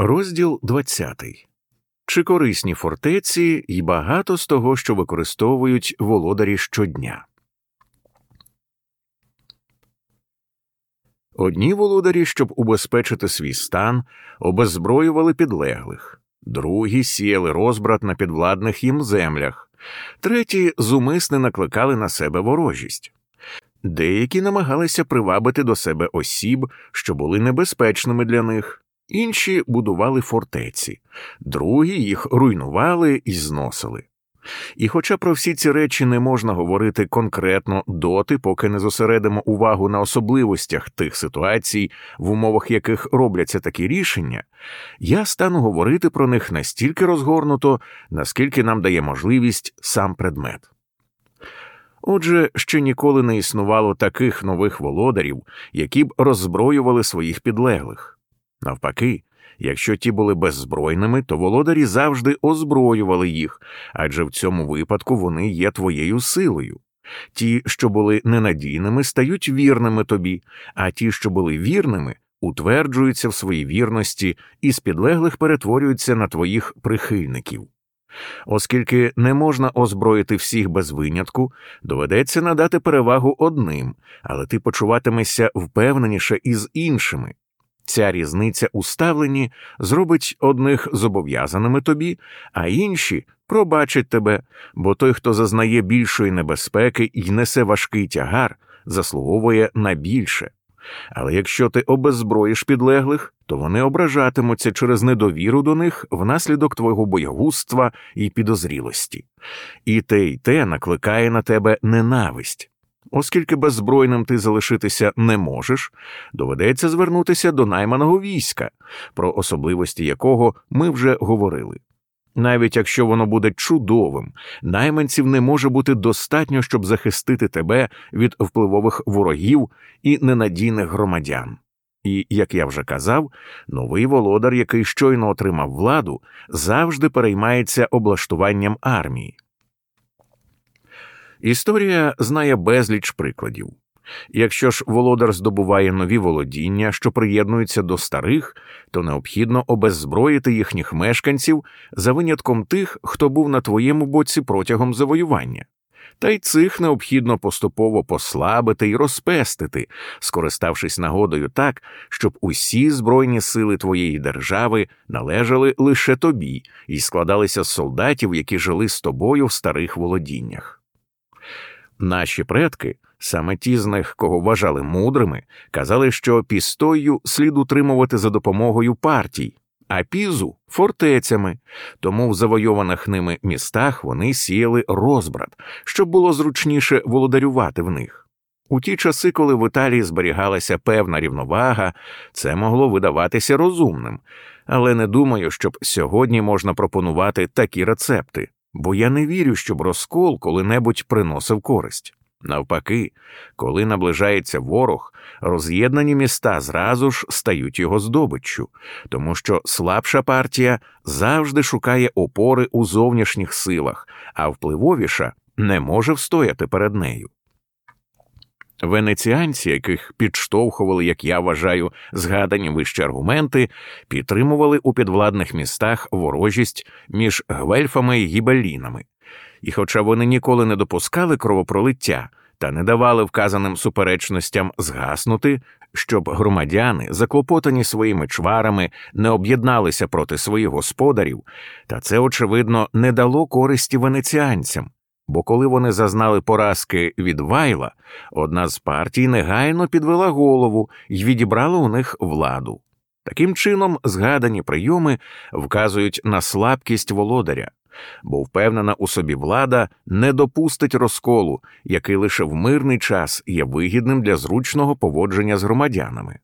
Розділ 20. Чи корисні фортеці і багато з того, що використовують володарі щодня. Одні володарі, щоб убезпечити свій стан, обеззброювали підлеглих, другі сіяли розбрат на підвладних їм землях, треті зумисне накликали на себе ворожість. Деякі намагалися привабити до себе осіб, що були небезпечними для них, інші будували фортеці, другі їх руйнували і зносили. І хоча про всі ці речі не можна говорити конкретно доти, поки не зосередимо увагу на особливостях тих ситуацій, в умовах яких робляться такі рішення, я стану говорити про них настільки розгорнуто, наскільки нам дає можливість сам предмет. Отже, ще ніколи не існувало таких нових володарів, які б роззброювали своїх підлеглих. Навпаки, якщо ті були беззбройними, то володарі завжди озброювали їх, адже в цьому випадку вони є твоєю силою. Ті, що були ненадійними, стають вірними тобі, а ті, що були вірними, утверджуються в своїй вірності і з підлеглих перетворюються на твоїх прихильників. Оскільки не можна озброїти всіх без винятку, доведеться надати перевагу одним, але ти почуватимешся впевненіше із іншими. Ця різниця у ставленні зробить одних зобов'язаними тобі, а інші пробачать тебе, бо той, хто зазнає більшої небезпеки і несе важкий тягар, заслуговує на більше. Але якщо ти обеззброїш підлеглих, то вони ображатимуться через недовіру до них внаслідок твого боягузтва і підозрілості, і те й те накликає на тебе ненависть. Оскільки беззбройним ти залишитися не можеш, доведеться звернутися до найманого війська, про особливості якого ми вже говорили. Навіть якщо воно буде чудовим, найманців не може бути достатньо, щоб захистити тебе від впливових ворогів і ненадійних громадян. І, як я вже казав, новий володар, який щойно отримав владу, завжди переймається облаштуванням армії. Історія знає безліч прикладів. Якщо ж володар здобуває нові володіння, що приєднуються до старих, то необхідно обеззброїти їхніх мешканців за винятком тих, хто був на твоєму боці протягом завоювання. Та й цих необхідно поступово послабити і розпестити, скориставшись нагодою так, щоб усі збройні сили твоєї держави належали лише тобі і складалися з солдатів, які жили з тобою в старих володіннях. Наші предки, саме ті з них, кого вважали мудрими, казали, що пістою слід утримувати за допомогою партій, а пізу фортецями, тому в завойованих ними містах вони сіяли розбрат, щоб було зручніше володарювати в них. У ті часи, коли в Італії зберігалася певна рівновага, це могло видаватися розумним, але не думаю, щоб сьогодні можна пропонувати такі рецепти бо я не вірю, щоб розкол коли-небудь приносив користь. Навпаки, коли наближається ворог, роз'єднані міста зразу ж стають його здобиччю, тому що слабша партія завжди шукає опори у зовнішніх силах, а впливовіша не може встояти перед нею. Венеціанці, яких підштовхували, як я вважаю, згадані вище аргументи, підтримували у підвладних містах ворожість між гвельфами і гібелінами. І, хоча вони ніколи не допускали кровопролиття та не давали вказаним суперечностям згаснути, щоб громадяни, заклопотані своїми чварами, не об'єдналися проти своїх господарів, та це, очевидно, не дало користі венеціанцям бо коли вони зазнали поразки від Вайла, одна з партій негайно підвела голову і відібрала у них владу. Таким чином, згадані прийоми вказують на слабкість володаря, бо впевнена у собі влада не допустить розколу, який лише в мирний час є вигідним для зручного поводження з громадянами.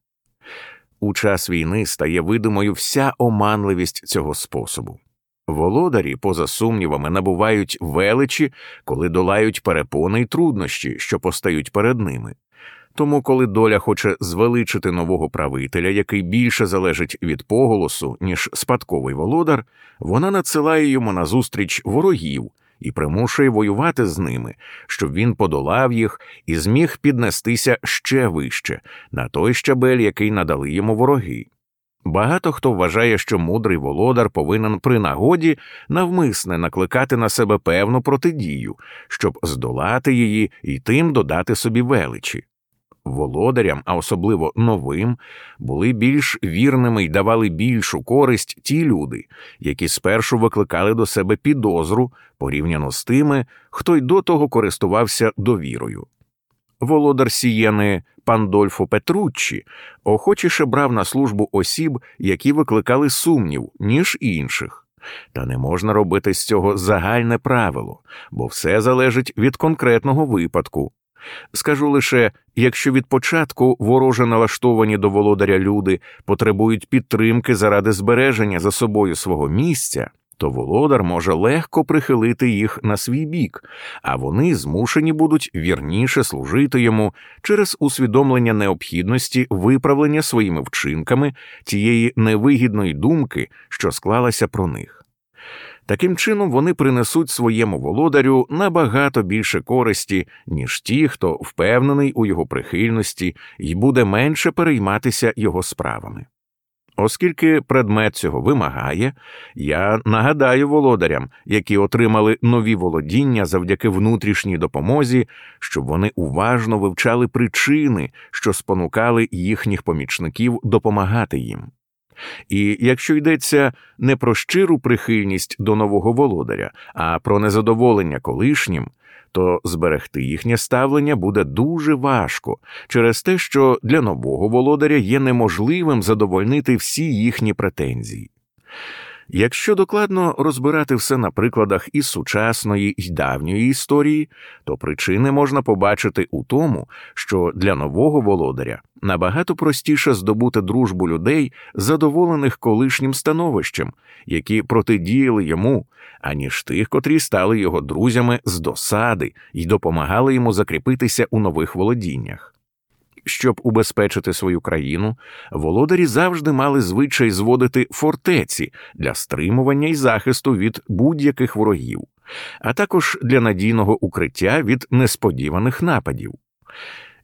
У час війни стає видимою вся оманливість цього способу. Володарі, поза сумнівами, набувають величі, коли долають перепони й труднощі, що постають перед ними. Тому, коли доля хоче звеличити нового правителя, який більше залежить від поголосу, ніж спадковий володар, вона надсилає йому назустріч ворогів і примушує воювати з ними, щоб він подолав їх і зміг піднестися ще вище, на той щабель, який надали йому вороги. Багато хто вважає, що мудрий володар повинен при нагоді навмисне накликати на себе певну протидію, щоб здолати її і тим додати собі величі. Володарям, а особливо новим, були більш вірними й давали більшу користь ті люди, які спершу викликали до себе підозру порівняно з тими, хто й до того користувався довірою. Володар Сієни Пандольфо Петруччі охочіше брав на службу осіб, які викликали сумнів, ніж інших. Та не можна робити з цього загальне правило, бо все залежить від конкретного випадку. Скажу лише, якщо від початку вороже налаштовані до володаря люди потребують підтримки заради збереження за собою свого місця, то володар може легко прихилити їх на свій бік, а вони змушені будуть вірніше служити йому через усвідомлення необхідності виправлення своїми вчинками тієї невигідної думки, що склалася про них. Таким чином вони принесуть своєму володарю набагато більше користі, ніж ті, хто впевнений у його прихильності і буде менше перейматися його справами. Оскільки предмет цього вимагає, я нагадаю володарям, які отримали нові володіння завдяки внутрішній допомозі, щоб вони уважно вивчали причини, що спонукали їхніх помічників допомагати їм. І якщо йдеться не про щиру прихильність до нового володаря, а про незадоволення колишнім, то зберегти їхнє ставлення буде дуже важко через те, що для нового володаря є неможливим задовольнити всі їхні претензії. Якщо докладно розбирати все на прикладах із сучасної й давньої історії, то причини можна побачити у тому, що для нового володаря набагато простіше здобути дружбу людей, задоволених колишнім становищем, які протидіяли йому, аніж тих, котрі стали його друзями з досади й допомагали йому закріпитися у нових володіннях. Щоб убезпечити свою країну, володарі завжди мали звичай зводити фортеці для стримування і захисту від будь-яких ворогів, а також для надійного укриття від несподіваних нападів.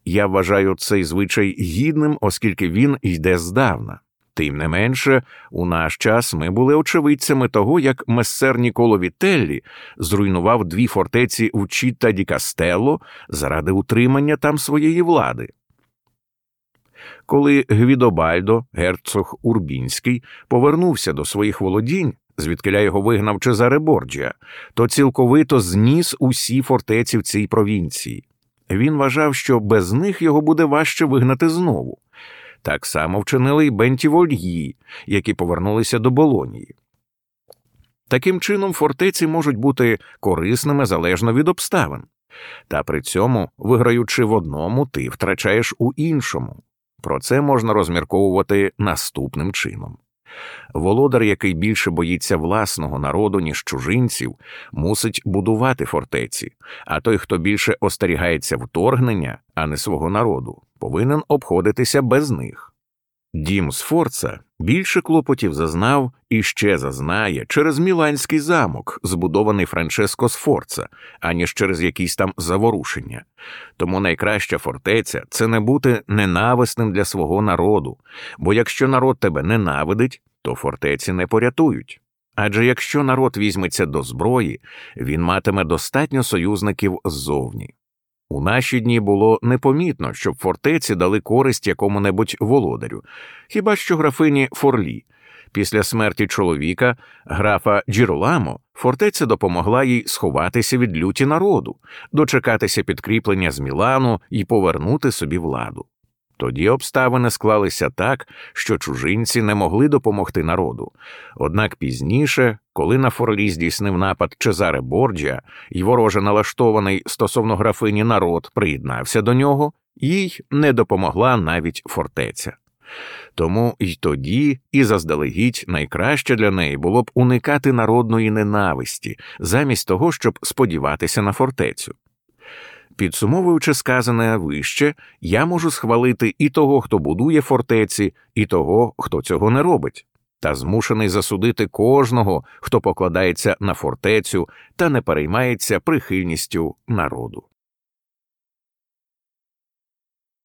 Я вважаю цей звичай гідним, оскільки він йде здавна. Тим не менше, у наш час ми були очевидцями того, як мессер Ніколо Вітеллі зруйнував дві фортеці в Чітта ді Кастелло заради утримання там своєї влади. Коли Гвідобальдо, герцог Урбінський, повернувся до своїх володінь, звідкиля його вигнав Чезаре Борджіа, то цілковито зніс усі фортеці в цій провінції. Він вважав, що без них його буде важче вигнати знову. Так само вчинили й Бентівольї, які повернулися до Болонії. Таким чином, фортеці можуть бути корисними залежно від обставин, та при цьому, виграючи в одному, ти втрачаєш у іншому. Про це можна розмірковувати наступним чином. Володар, який більше боїться власного народу, ніж чужинців, мусить будувати фортеці, а той, хто більше остерігається вторгнення, а не свого народу, повинен обходитися без них. Дім Сфорца більше клопотів зазнав і ще зазнає через Міланський замок, збудований Франческо Сфорца, аніж через якісь там заворушення. Тому найкраща фортеця це не бути ненависним для свого народу, бо якщо народ тебе ненавидить, то фортеці не порятують. Адже якщо народ візьметься до зброї, він матиме достатньо союзників ззовні. У наші дні було непомітно, щоб фортеці дали користь якому-небудь володарю, хіба що графині Форлі. Після смерті чоловіка, графа Джіроламо, фортеця допомогла їй сховатися від люті народу, дочекатися підкріплення з Мілану і повернути собі владу. Тоді обставини склалися так, що чужинці не могли допомогти народу. Однак пізніше, коли на форлі здійснив напад Чезаре Борджа і вороже налаштований стосовно графині народ приєднався до нього, їй не допомогла навіть фортеця. Тому й тоді, і заздалегідь найкраще для неї було б уникати народної ненависті, замість того, щоб сподіватися на фортецю. Підсумовуючи сказане вище, я можу схвалити і того, хто будує фортеці, і того, хто цього не робить, та змушений засудити кожного, хто покладається на фортецю та не переймається прихильністю народу.